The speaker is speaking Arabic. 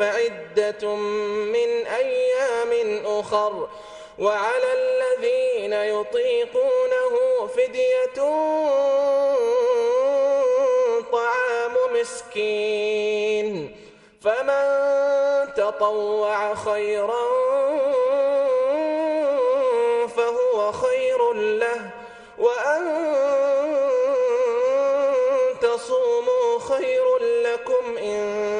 فعدة من أيام أخر وعلى الذين يطيقونه فدية طعام مسكين. فمن تطوع خيرا فهو خير له وأن تصوموا خير لكم إن